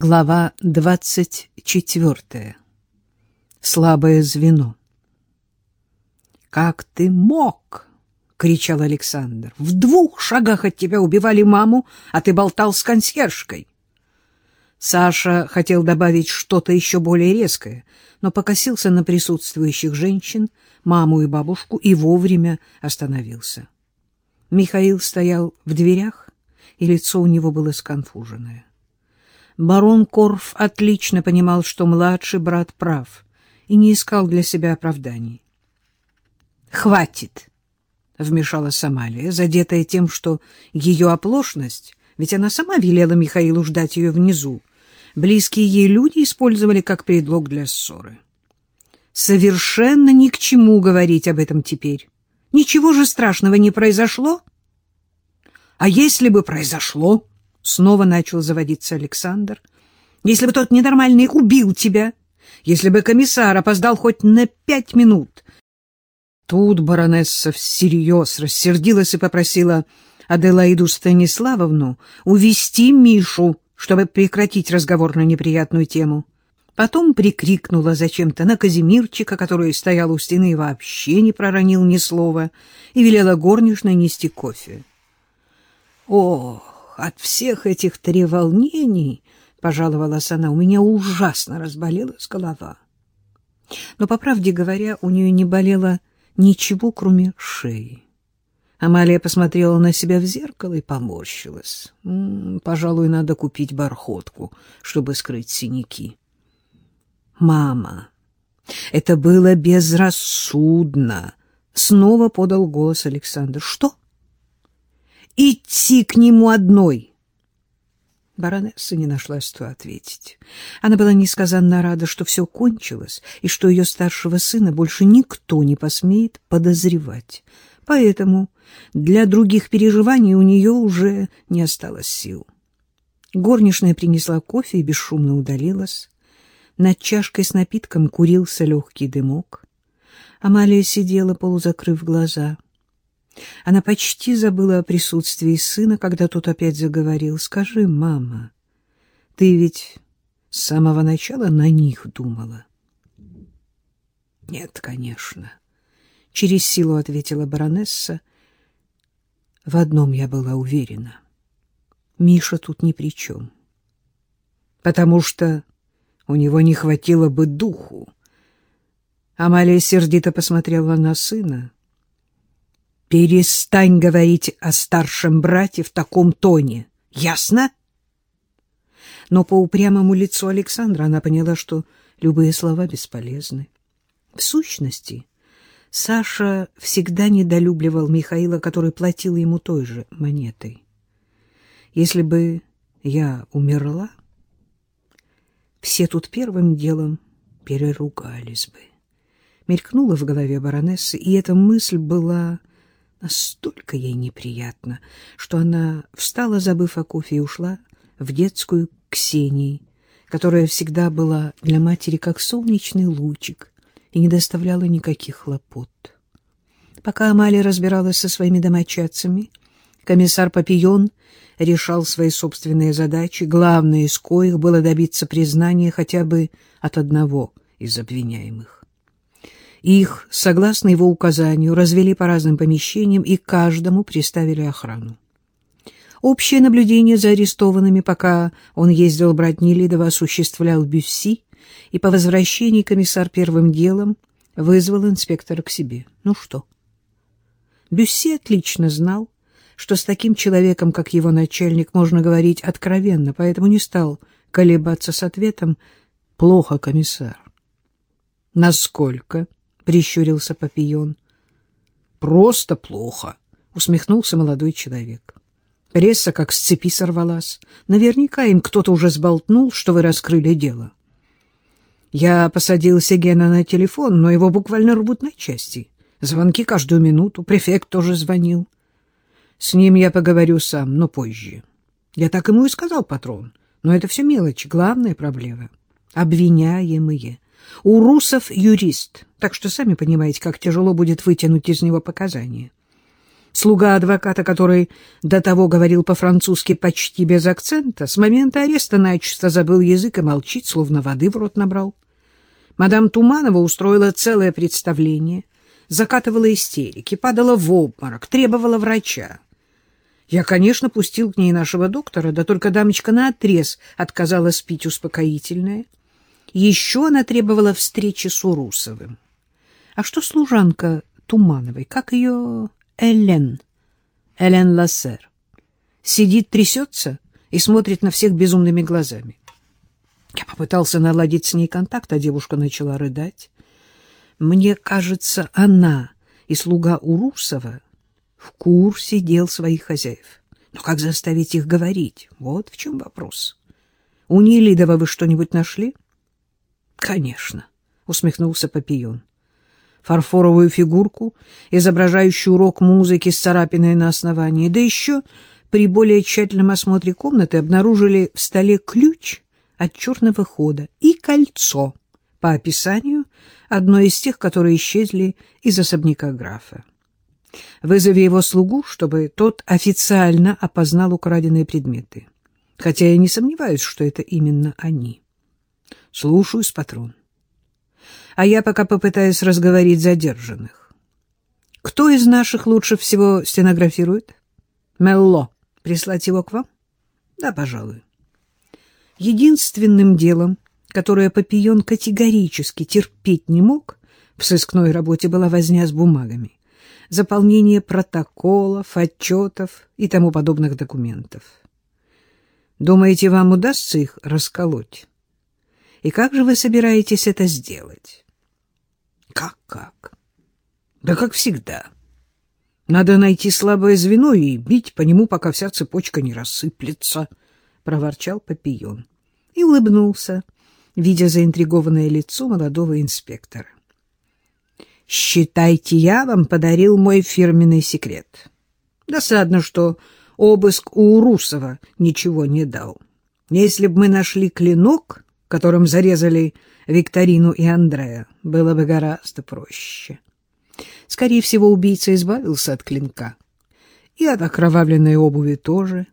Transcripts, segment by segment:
Глава двадцать четвертая. Слабое звено. «Как ты мог?» — кричал Александр. «В двух шагах от тебя убивали маму, а ты болтал с консьержкой». Саша хотел добавить что-то еще более резкое, но покосился на присутствующих женщин, маму и бабушку, и вовремя остановился. Михаил стоял в дверях, и лицо у него было сконфуженное. Барон Корф отлично понимал, что младший брат прав, и не искал для себя оправданий. «Хватит!» — вмешалась Амалия, задетая тем, что ее оплошность, ведь она сама велела Михаилу ждать ее внизу, близкие ей люди использовали как предлог для ссоры. Совершенно ни к чему говорить об этом теперь. Ничего же страшного не произошло. А если бы произошло, Снова начал заводиться Александр. Если бы тот ненормальный убил тебя, если бы комиссар опоздал хоть на пять минут. Тут баронесса всерьез рассердилась и попросила Аделаиду Станиславовну увести Мишу, чтобы прекратить разговор на неприятную тему. Потом прикрикнула зачем-то на Казимирчика, который стоял у стены и вообще не проронил ни слова, и велела горничной нести кофе. Ох! От всех этих треволнений, — пожаловалась она, — у меня ужасно разболелась голова. Но, по правде говоря, у нее не болело ничего, кроме шеи. Амалия посмотрела на себя в зеркало и поморщилась. М -м, пожалуй, надо купить бархотку, чтобы скрыть синяки. «Мама, это было безрассудно!» — снова подал голос Александр. «Что?» Идти к нему одной. Баронесса не нашла, что ответить. Она была несказанно рада, что все кончилось, и что ее старшего сына больше никто не посмеет подозревать. Поэтому для других переживаний у нее уже не осталось сил. Горничная принесла кофе и бесшумно удалилась. Над чашкой с напитком курился легкий дымок. Амалия сидела, полузакрыв глаза — она почти забыла о присутствии сына, когда тот опять заговорил. «Скажи, мама, ты ведь с самого начала на них думала?» «Нет, конечно», — через силу ответила баронесса. «В одном я была уверена. Миша тут ни при чем. Потому что у него не хватило бы духу». Амалия сердито посмотрела на сына. Перестань говорить о старшем брате в таком тоне. Ясно? Но по упрямому лицу Александра она поняла, что любые слова бесполезны. В сущности, Саша всегда недолюбливал Михаила, который платил ему той же монетой. Если бы я умерла, все тут первым делом переругались бы. Мелькнула в голове баронессы, и эта мысль была Настолько ей неприятно, что она встала, забыв о кофе, и ушла в детскую Ксении, которая всегда была для матери как солнечный лучик и не доставляла никаких хлопот. Пока Амалия разбиралась со своими домочадцами, комиссар Папион решал свои собственные задачи, главное из коих было добиться признания хотя бы от одного из обвиняемых. Их, согласно его указанию, развели по разным помещениям и каждому приставили охрану. Общее наблюдение за арестованными, пока он ездил брать Нелидова, осуществлял Бюсси, и по возвращении комиссар первым делом вызвал инспектора к себе. Ну что? Бюсси отлично знал, что с таким человеком, как его начальник, можно говорить откровенно, поэтому не стал колебаться с ответом «плохо, комиссар». «Насколько?» Прищурился Папион. Просто плохо, усмехнулся молодой человек. Пресса как с цепи сорвалась. Наверняка им кто-то уже сболтнул, что вы раскрыли дело. Я посадил Сегена на телефон, но его буквально рвут на части. Звонки каждую минуту, префект тоже звонил. С ним я поговорю сам, но позже. Я так ему и сказал, патрон. Но это все мелочи, главная проблема. Обвиняемые. У русов юрист, так что сами понимаете, как тяжело будет вытянуть из него показания. Слуга адвоката, который до того говорил по-французски почти без акцента, с момента ареста начисто забыл язык и молчит, словно воды в рот набрал. Мадам Туманова устроила целое представление, закатывала истерики, падала в обморок, требовала врача. Я, конечно, пустил к ней нашего доктора, да только дамочка наотрез отказалась пить успокоительное. Еще она требовала встречи с Урусовым. А что служанка Тумановой, как ее Элен, Элен Лассер, сидит, трясется и смотрит на всех безумными глазами. Я попытался наладить с ней контакт, а девушка начала рыдать. Мне кажется, она и слуга Урусова в курсе дел своих хозяев. Но как заставить их говорить? Вот в чем вопрос. У Нелидова вы что-нибудь нашли? — Конечно, — усмехнулся Папион фарфоровую фигурку, изображающую урок музыки с царапиной на основании. Да еще при более тщательном осмотре комнаты обнаружили в столе ключ от черного хода и кольцо, по описанию, одно из тех, которые исчезли из особняка графа. Вызови его слугу, чтобы тот официально опознал украденные предметы. Хотя я не сомневаюсь, что это именно они. Слушаюсь, патрон а я пока попытаюсь разговорить задержанных. Кто из наших лучше всего стенографирует? Мелло. Прислать его к вам? Да, пожалуй. Единственным делом, которое Папион категорически терпеть не мог, в сыскной работе была возня с бумагами, заполнение протоколов, отчетов и тому подобных документов. Думаете, вам удастся их расколоть? И как же вы собираетесь это сделать? Как-как? Да как всегда. Надо найти слабое звено и бить по нему, пока вся цепочка не рассыплется, — проворчал Папион. И улыбнулся, видя заинтригованное лицо молодого инспектора. — Считайте, я вам подарил мой фирменный секрет. Досадно, что обыск у Урусова ничего не дал. Если бы мы нашли клинок, которым зарезали Викторину и Андрея, было бы гораздо проще. Скорее всего, убийца избавился от клинка. И от окровавленной обуви тоже.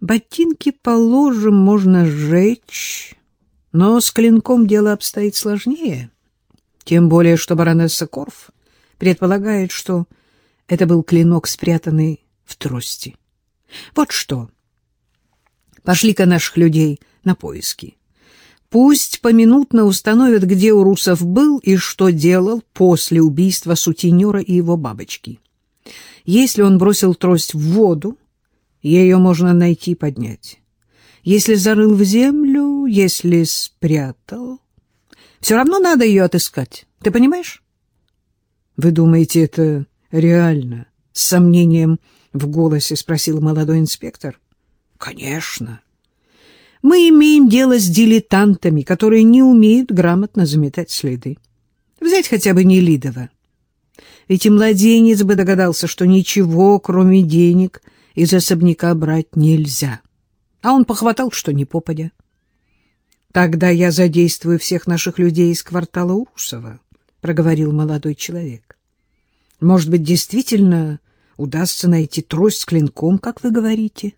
Ботинки, положим, можно сжечь, но с клинком дело обстоит сложнее. Тем более, что баронесса Корф предполагает, что это был клинок, спрятанный в трости. Вот что. Пошли-ка наших людей на поиски. Пусть поминутно установят, где Урусов был и что делал после убийства сутенера и его бабочки. Если он бросил трость в воду, ее можно найти и поднять. Если зарыл в землю, если спрятал... Все равно надо ее отыскать. Ты понимаешь? Вы думаете, это реально? С сомнением в голосе спросил молодой инспектор. Конечно. Мы имеем дело с дилетантами, которые не умеют грамотно заметать следы. Взять хотя бы Нелидова. Ведь и младенец бы догадался, что ничего, кроме денег, из особняка брать нельзя. А он похватал, что не попадя. «Тогда я задействую всех наших людей из квартала Урусова», — проговорил молодой человек. «Может быть, действительно удастся найти трость с клинком, как вы говорите?»